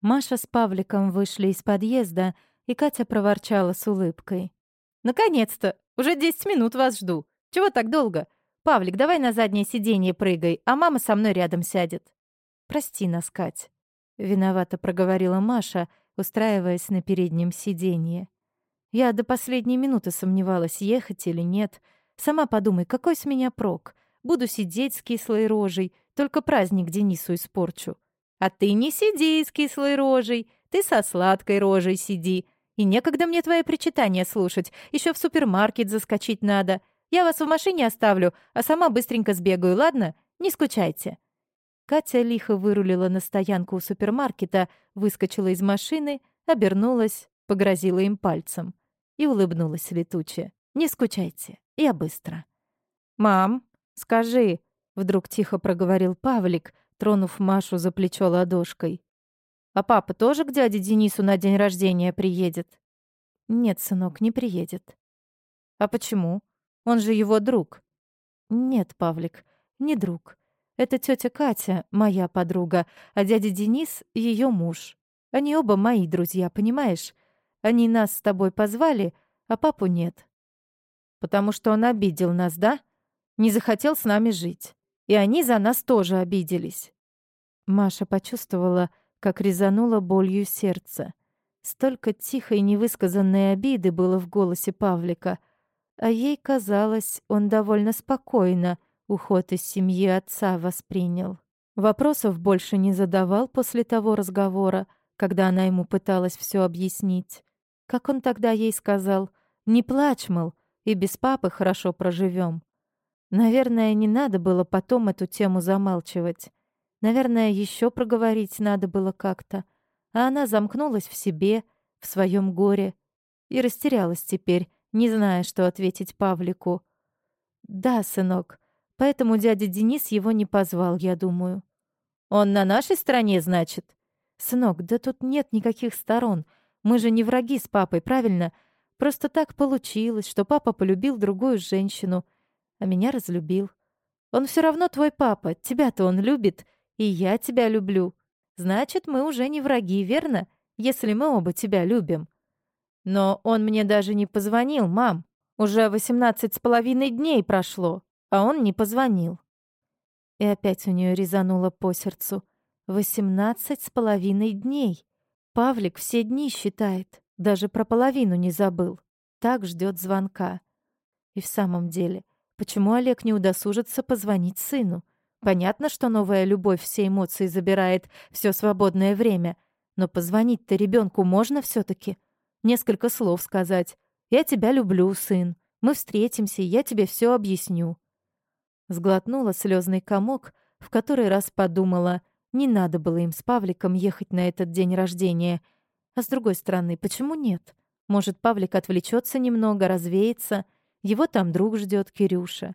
Маша с Павликом вышли из подъезда, и Катя проворчала с улыбкой. «Наконец-то! Уже десять минут вас жду. Чего так долго? Павлик, давай на заднее сиденье прыгай, а мама со мной рядом сядет». «Прости нас, Кать», — виновато проговорила Маша, устраиваясь на переднем сиденье. «Я до последней минуты сомневалась, ехать или нет. Сама подумай, какой с меня прок? Буду сидеть с кислой рожей, только праздник Денису испорчу». А ты не сиди с кислой рожей, ты со сладкой рожей сиди. И некогда мне твои причитания слушать, еще в супермаркет заскочить надо. Я вас в машине оставлю, а сама быстренько сбегаю, ладно? Не скучайте». Катя лихо вырулила на стоянку у супермаркета, выскочила из машины, обернулась, погрозила им пальцем и улыбнулась летуче. «Не скучайте, я быстро». «Мам, скажи», — вдруг тихо проговорил Павлик, тронув Машу за плечо ладошкой. «А папа тоже к дяде Денису на день рождения приедет?» «Нет, сынок, не приедет». «А почему? Он же его друг». «Нет, Павлик, не друг. Это тетя Катя, моя подруга, а дядя Денис — ее муж. Они оба мои друзья, понимаешь? Они нас с тобой позвали, а папу нет». «Потому что он обидел нас, да? Не захотел с нами жить». И они за нас тоже обиделись. Маша почувствовала, как резануло болью сердце. Столько тихой невысказанной обиды было в голосе Павлика, а ей казалось, он довольно спокойно уход из семьи отца воспринял. Вопросов больше не задавал после того разговора, когда она ему пыталась все объяснить. Как он тогда ей сказал, «Не плачь, мол, и без папы хорошо проживем. Наверное, не надо было потом эту тему замалчивать. Наверное, еще проговорить надо было как-то. А она замкнулась в себе, в своем горе. И растерялась теперь, не зная, что ответить Павлику. «Да, сынок, поэтому дядя Денис его не позвал, я думаю». «Он на нашей стороне, значит?» «Сынок, да тут нет никаких сторон. Мы же не враги с папой, правильно? Просто так получилось, что папа полюбил другую женщину — а меня разлюбил. Он все равно твой папа, тебя-то он любит, и я тебя люблю. Значит, мы уже не враги, верно? Если мы оба тебя любим. Но он мне даже не позвонил, мам. Уже восемнадцать с половиной дней прошло, а он не позвонил. И опять у нее резануло по сердцу. Восемнадцать с половиной дней. Павлик все дни считает, даже про половину не забыл. Так ждет звонка. И в самом деле, Почему Олег не удосужится позвонить сыну? Понятно, что новая любовь все эмоции забирает, все свободное время. Но позвонить-то ребенку можно все таки Несколько слов сказать. «Я тебя люблю, сын. Мы встретимся, я тебе все объясню». Сглотнула слезный комок, в который раз подумала, не надо было им с Павликом ехать на этот день рождения. А с другой стороны, почему нет? Может, Павлик отвлечется немного, развеется — его там друг ждет, Кирюша.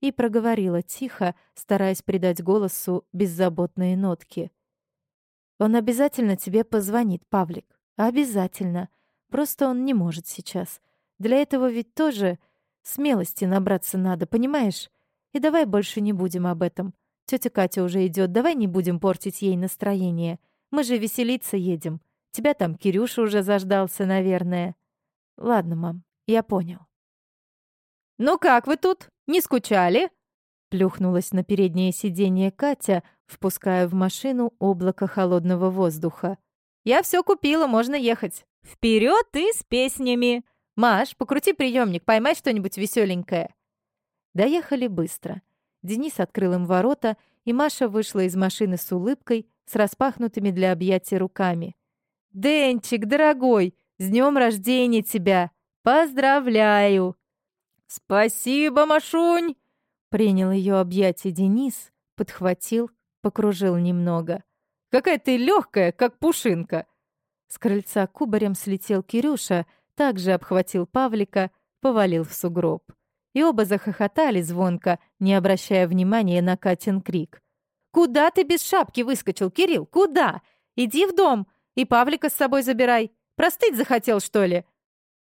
И проговорила тихо, стараясь придать голосу беззаботные нотки. Он обязательно тебе позвонит, Павлик. Обязательно. Просто он не может сейчас. Для этого ведь тоже смелости набраться надо, понимаешь? И давай больше не будем об этом. Тетя Катя уже идет, давай не будем портить ей настроение. Мы же веселиться едем. Тебя там Кирюша уже заждался, наверное. Ладно, мам, я понял. «Ну как вы тут? Не скучали?» Плюхнулась на переднее сиденье Катя, впуская в машину облако холодного воздуха. «Я все купила, можно ехать. Вперед и с песнями! Маш, покрути приемник, поймай что-нибудь веселенькое. Доехали быстро. Денис открыл им ворота, и Маша вышла из машины с улыбкой, с распахнутыми для объятия руками. «Денчик, дорогой, с днем рождения тебя! Поздравляю!» «Спасибо, Машунь!» Принял ее объятие Денис, подхватил, покружил немного. «Какая ты легкая, как пушинка!» С крыльца кубарем слетел Кирюша, также обхватил Павлика, повалил в сугроб. И оба захохотали звонко, не обращая внимания на Катин крик. «Куда ты без шапки выскочил, Кирилл? Куда? Иди в дом и Павлика с собой забирай. Простыть захотел, что ли?»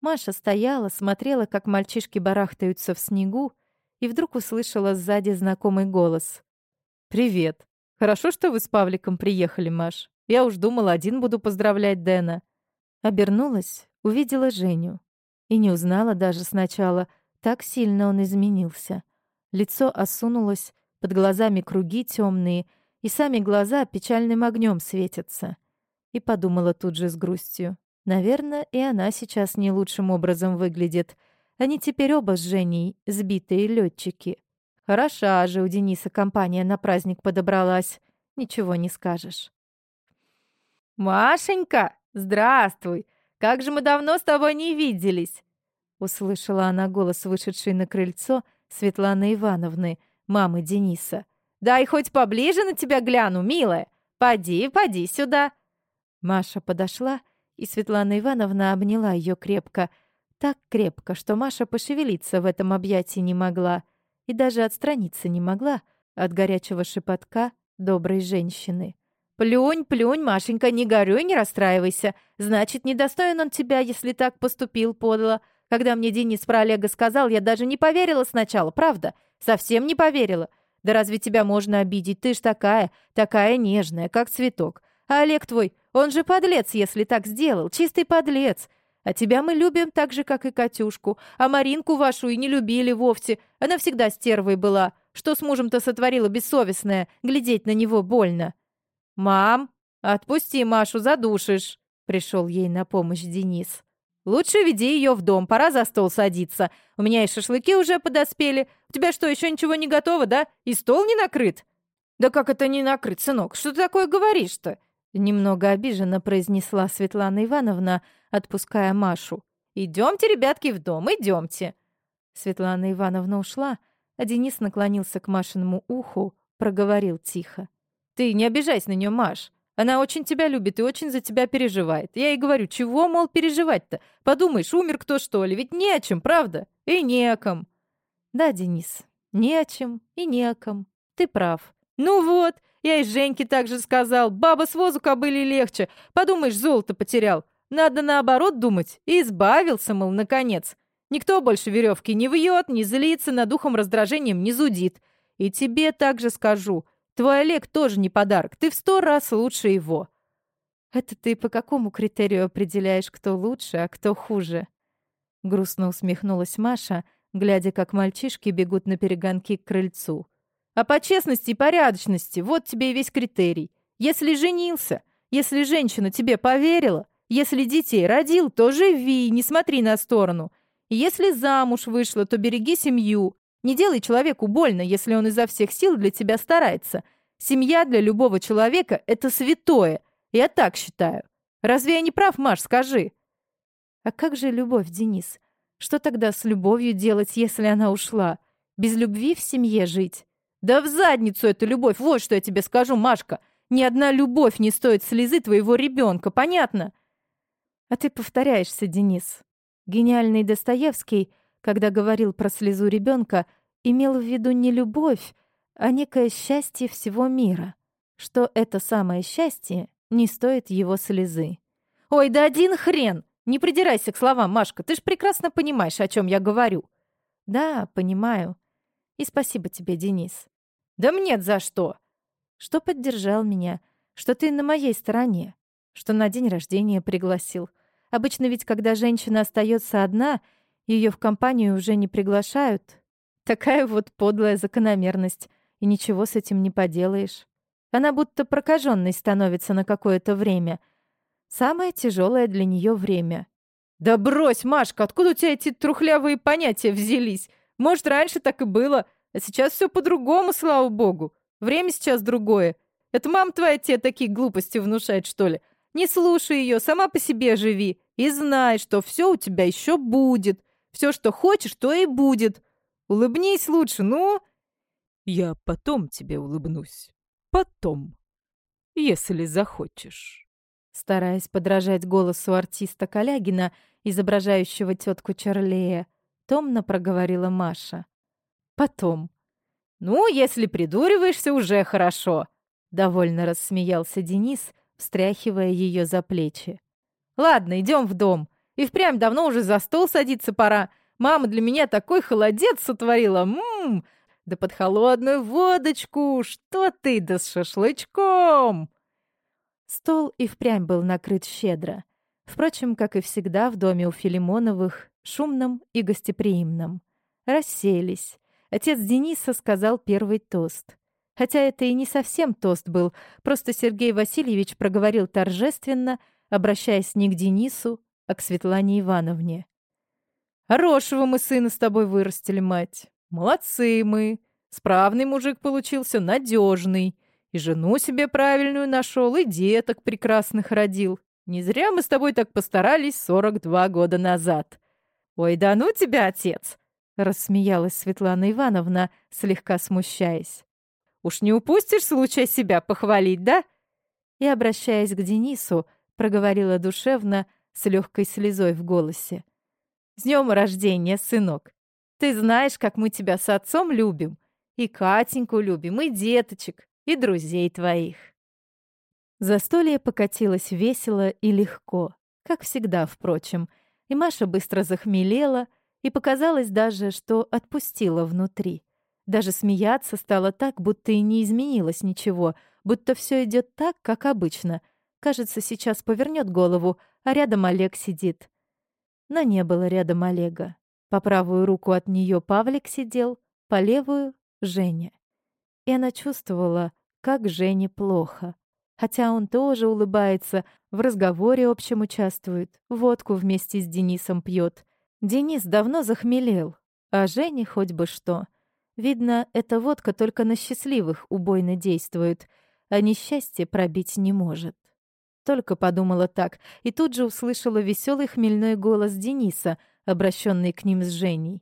Маша стояла, смотрела, как мальчишки барахтаются в снегу, и вдруг услышала сзади знакомый голос. «Привет. Хорошо, что вы с Павликом приехали, Маш. Я уж думал, один буду поздравлять Дэна». Обернулась, увидела Женю. И не узнала даже сначала, так сильно он изменился. Лицо осунулось, под глазами круги темные, и сами глаза печальным огнем светятся. И подумала тут же с грустью. Наверное, и она сейчас не лучшим образом выглядит. Они теперь оба с Женей сбитые летчики. Хороша же у Дениса компания на праздник подобралась. Ничего не скажешь. «Машенька, здравствуй! Как же мы давно с тобой не виделись!» Услышала она голос, вышедший на крыльцо Светланы Ивановны, мамы Дениса. «Дай хоть поближе на тебя гляну, милая! Поди, поди сюда!» Маша подошла, и Светлана Ивановна обняла ее крепко. Так крепко, что Маша пошевелиться в этом объятии не могла и даже отстраниться не могла от горячего шепотка доброй женщины. «Плюнь, плюнь, Машенька, не горюй, не расстраивайся. Значит, недостоин он тебя, если так поступил подло. Когда мне Денис про Олега сказал, я даже не поверила сначала, правда? Совсем не поверила. Да разве тебя можно обидеть? Ты ж такая, такая нежная, как цветок. А Олег твой, он же подлец, если так сделал, чистый подлец. А тебя мы любим так же, как и Катюшку. А Маринку вашу и не любили вовсе. Она всегда стервой была. Что с мужем-то сотворила бессовестная? Глядеть на него больно. «Мам, отпусти Машу, задушишь!» Пришел ей на помощь Денис. «Лучше веди ее в дом, пора за стол садиться. У меня и шашлыки уже подоспели. У тебя что, еще ничего не готово, да? И стол не накрыт?» «Да как это не накрыт, сынок? Что ты такое говоришь-то?» Немного обиженно произнесла Светлана Ивановна, отпуская Машу. «Идемте, ребятки, в дом, идемте!» Светлана Ивановна ушла, а Денис наклонился к Машиному уху, проговорил тихо. «Ты не обижайся на нее, Маш. Она очень тебя любит и очень за тебя переживает. Я ей говорю, чего, мол, переживать-то? Подумаешь, умер кто, что ли? Ведь не о чем, правда? И не о ком». «Да, Денис, не о чем и не о ком. Ты прав». «Ну вот, я и Женьке так же сказал. Баба с возу кобыли легче. Подумаешь, золото потерял. Надо наоборот думать. И избавился, мол, наконец. Никто больше веревки не вьет, не злится, над духом раздражением не зудит. И тебе также скажу. Твой Олег тоже не подарок, ты в сто раз лучше его». «Это ты по какому критерию определяешь, кто лучше, а кто хуже?» Грустно усмехнулась Маша, глядя, как мальчишки бегут на перегонки к крыльцу. «А по честности и порядочности, вот тебе и весь критерий. Если женился, если женщина тебе поверила, если детей родил, то живи, не смотри на сторону. если замуж вышла, то береги семью, не делай человеку больно, если он изо всех сил для тебя старается. Семья для любого человека — это святое. Я так считаю. Разве я не прав, Маш, скажи?» «А как же любовь, Денис? Что тогда с любовью делать, если она ушла? Без любви в семье жить?» «Да в задницу эту любовь! Вот что я тебе скажу, Машка! Ни одна любовь не стоит слезы твоего ребенка, понятно?» «А ты повторяешься, Денис. Гениальный Достоевский, когда говорил про слезу ребенка, имел в виду не любовь, а некое счастье всего мира, что это самое счастье не стоит его слезы. «Ой, да один хрен! Не придирайся к словам, Машка, ты ж прекрасно понимаешь, о чем я говорю». «Да, понимаю. И спасибо тебе, Денис». «Да мне за что?» «Что поддержал меня, что ты на моей стороне, что на день рождения пригласил. Обычно ведь, когда женщина остается одна, ее в компанию уже не приглашают, Такая вот подлая закономерность, и ничего с этим не поделаешь. Она будто прокаженной становится на какое-то время. Самое тяжелое для нее время. «Да брось, Машка, откуда у тебя эти трухлявые понятия взялись? Может, раньше так и было, а сейчас все по-другому, слава богу. Время сейчас другое. Это мам твоя тебе такие глупости внушает, что ли? Не слушай ее, сама по себе живи. И знай, что все у тебя еще будет. Все, что хочешь, то и будет. Улыбнись лучше, ну!» «Я потом тебе улыбнусь. Потом. Если захочешь». Стараясь подражать голосу артиста Калягина, изображающего тетку Чарлея, томно проговорила Маша. «Потом. Ну, если придуриваешься, уже хорошо!» Довольно рассмеялся Денис, встряхивая ее за плечи. «Ладно, идем в дом. И впрямь давно уже за стол садиться пора. Мама для меня такой холодец сотворила. Ммм, да под холодную водочку. Что ты, да с шашлычком. Стол и впрямь был накрыт щедро. Впрочем, как и всегда в доме у Филимоновых, шумном и гостеприимном. Расселись. Отец Дениса сказал первый тост. Хотя это и не совсем тост был, просто Сергей Васильевич проговорил торжественно, обращаясь не к Денису, а к Светлане Ивановне. «Хорошего мы сына с тобой вырастили, мать. Молодцы мы. Справный мужик получился, надежный. И жену себе правильную нашел, и деток прекрасных родил. Не зря мы с тобой так постарались 42 года назад. Ой, да ну тебя, отец!» Рассмеялась Светлана Ивановна, слегка смущаясь. «Уж не упустишь случая себя похвалить, да?» И, обращаясь к Денису, проговорила душевно, с легкой слезой в голосе. «С днем рождения, сынок! Ты знаешь, как мы тебя с отцом любим. И Катеньку любим, и деточек, и друзей твоих». Застолье покатилось весело и легко, как всегда, впрочем, и Маша быстро захмелела, и показалось даже, что отпустила внутри. Даже смеяться стало так, будто и не изменилось ничего, будто все идет так, как обычно. Кажется, сейчас повернет голову, а рядом Олег сидит. Но не было рядом Олега. По правую руку от нее Павлик сидел, по левую — Женя. И она чувствовала, как Жене плохо. Хотя он тоже улыбается, в разговоре общем участвует, водку вместе с Денисом пьет. Денис давно захмелел, а Жене хоть бы что. Видно, эта водка только на счастливых убойно действует, а несчастье пробить не может. Только подумала так, и тут же услышала веселый хмельной голос Дениса, обращенный к ним с Женей.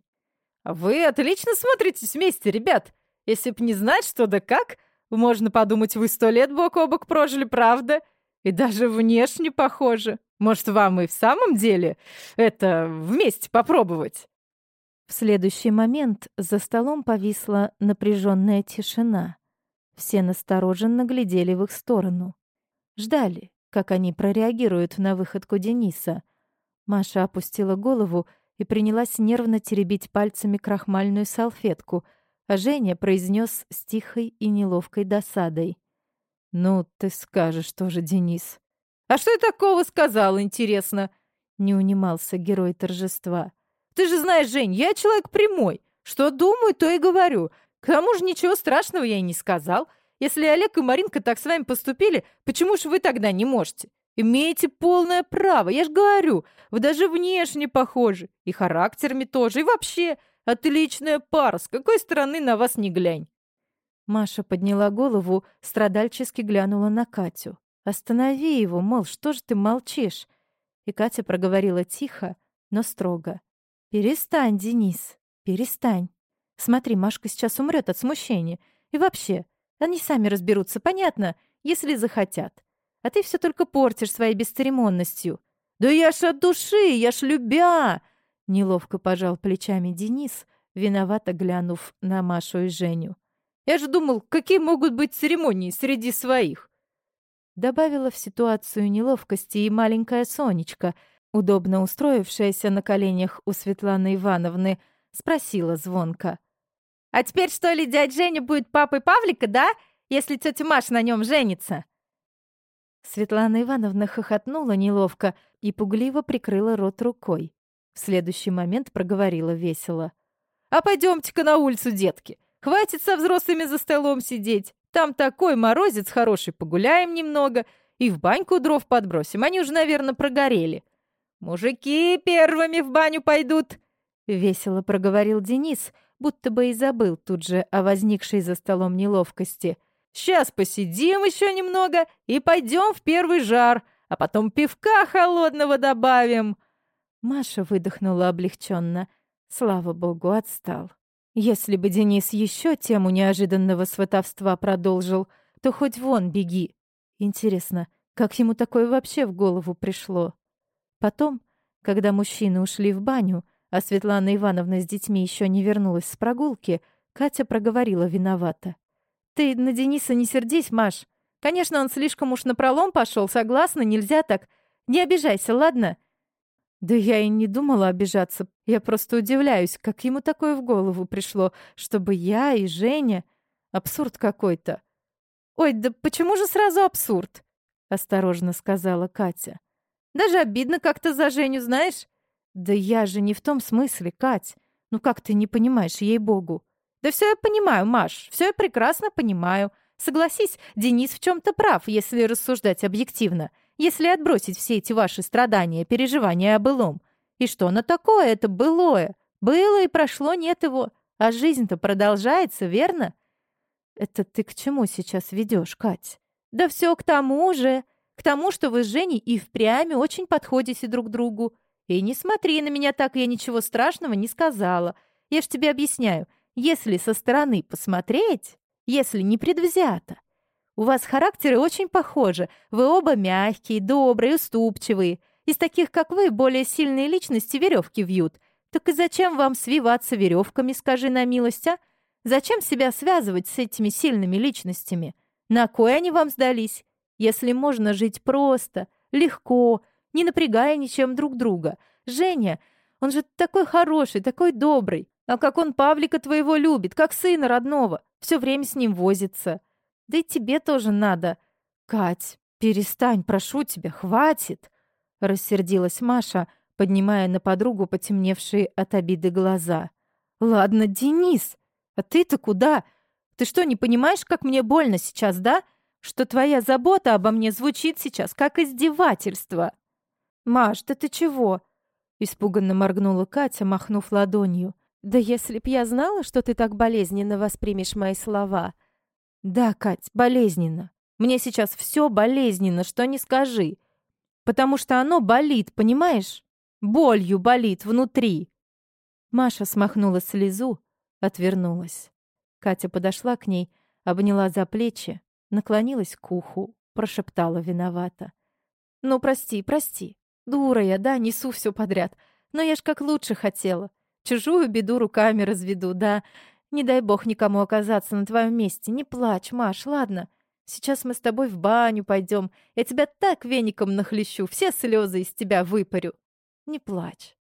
«Вы отлично смотритесь вместе, ребят! Если б не знать, что да как, можно подумать, вы сто лет бок о бок прожили, правда? И даже внешне похожи. Может, вам и в самом деле это вместе попробовать?» В следующий момент за столом повисла напряженная тишина. Все настороженно глядели в их сторону. Ждали, как они прореагируют на выходку Дениса. Маша опустила голову и принялась нервно теребить пальцами крахмальную салфетку, Женя произнес с тихой и неловкой досадой. «Ну, ты скажешь тоже, Денис». «А что я такого сказал, интересно?» — не унимался герой торжества. «Ты же знаешь, Жень, я человек прямой. Что думаю, то и говорю. К тому же ничего страшного я и не сказал. Если Олег и Маринка так с вами поступили, почему же вы тогда не можете? Имеете полное право, я ж говорю, вы даже внешне похожи, и характерами тоже, и вообще отличная пара, с какой стороны на вас не глянь. Маша подняла голову, страдальчески глянула на Катю. «Останови его, мол, что же ты молчишь?» И Катя проговорила тихо, но строго. «Перестань, Денис, перестань. Смотри, Машка сейчас умрет от смущения. И вообще, они сами разберутся, понятно, если захотят. А ты все только портишь своей бесцеремонностью. Да я ж от души, я ж любя!» Неловко пожал плечами Денис, виновато глянув на Машу и Женю. Я же думал, какие могут быть церемонии среди своих. Добавила в ситуацию неловкости и маленькая Сонечка, удобно устроившаяся на коленях у Светланы Ивановны, спросила звонко. «А теперь что ли дядь Женя будет папой Павлика, да? Если тетя Маша на нем женится?» Светлана Ивановна хохотнула неловко и пугливо прикрыла рот рукой. В следующий момент проговорила весело. «А пойдемте-ка на улицу, детки. Хватит со взрослыми за столом сидеть. Там такой морозец хороший, погуляем немного и в баньку дров подбросим. Они уже, наверное, прогорели. Мужики первыми в баню пойдут!» Весело проговорил Денис, будто бы и забыл тут же о возникшей за столом неловкости. «Сейчас посидим еще немного и пойдем в первый жар, а потом пивка холодного добавим!» Маша выдохнула облегченно. Слава богу, отстал. Если бы Денис еще тему неожиданного сватовства продолжил, то хоть вон беги. Интересно, как ему такое вообще в голову пришло? Потом, когда мужчины ушли в баню, а Светлана Ивановна с детьми еще не вернулась с прогулки, Катя проговорила виновата. «Ты на Дениса не сердись, Маш. Конечно, он слишком уж напролом пошел, согласна, нельзя так. Не обижайся, ладно? Да я и не думала обижаться. Я просто удивляюсь, как ему такое в голову пришло, чтобы я и Женя... Абсурд какой-то. Ой, да почему же сразу абсурд? осторожно сказала Катя. Даже обидно как-то за Женю, знаешь? Да я же не в том смысле, Кать. Ну как ты не понимаешь, ей-богу? Да все я понимаю, Маш, все я прекрасно понимаю. Согласись, Денис в чем-то прав, если рассуждать объективно, если отбросить все эти ваши страдания, переживания о былом. И что оно такое, это былое? Было и прошло, нет его. А жизнь-то продолжается, верно? Это ты к чему сейчас ведешь, Кать? Да все к тому же. К тому, что вы с Женей и впрямь очень подходите друг другу. И не смотри на меня так, я ничего страшного не сказала. Я ж тебе объясняю, если со стороны посмотреть, если не предвзято. У вас характеры очень похожи. Вы оба мягкие, добрые, уступчивые. Из таких, как вы, более сильные личности веревки вьют. Так и зачем вам свиваться веревками, скажи на милость, а? Зачем себя связывать с этими сильными личностями? На кой они вам сдались? Если можно жить просто, легко, не напрягая ничем друг друга. Женя, он же такой хороший, такой добрый. А как он Павлика твоего любит, как сына родного. Все время с ним возится. Да и тебе тоже надо. Кать, перестань, прошу тебя, хватит. Рассердилась Маша, поднимая на подругу потемневшие от обиды глаза. Ладно, Денис, а ты-то куда? Ты что, не понимаешь, как мне больно сейчас, да? Что твоя забота обо мне звучит сейчас как издевательство. Маш, да ты чего? Испуганно моргнула Катя, махнув ладонью. Да если б я знала, что ты так болезненно воспримешь мои слова. Да, Кать, болезненно. Мне сейчас все болезненно, что не скажи. Потому что оно болит, понимаешь? Болью болит внутри. Маша смахнула слезу, отвернулась. Катя подошла к ней, обняла за плечи, наклонилась к уху, прошептала виновато. «Ну, прости, прости. Дура я, да, несу все подряд. Но я ж как лучше хотела. Чужую беду руками разведу, да. Не дай бог никому оказаться на твоем месте. Не плачь, Маш, ладно? Сейчас мы с тобой в баню пойдем. Я тебя так веником нахлещу, все слезы из тебя выпарю. Не плачь.